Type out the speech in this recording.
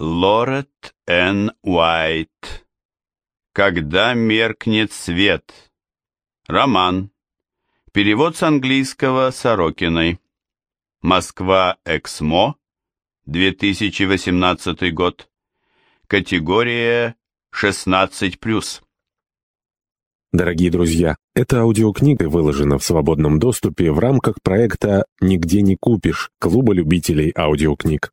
Лорет Н. Уайт. Когда меркнет свет. Роман. Перевод с английского Сорокиной. Москва, Эксмо, 2018 год. Категория 16+. Дорогие друзья, эта аудиокнига выложена в свободном доступе в рамках проекта «Нигде не купишь» Клуба любителей аудиокниг.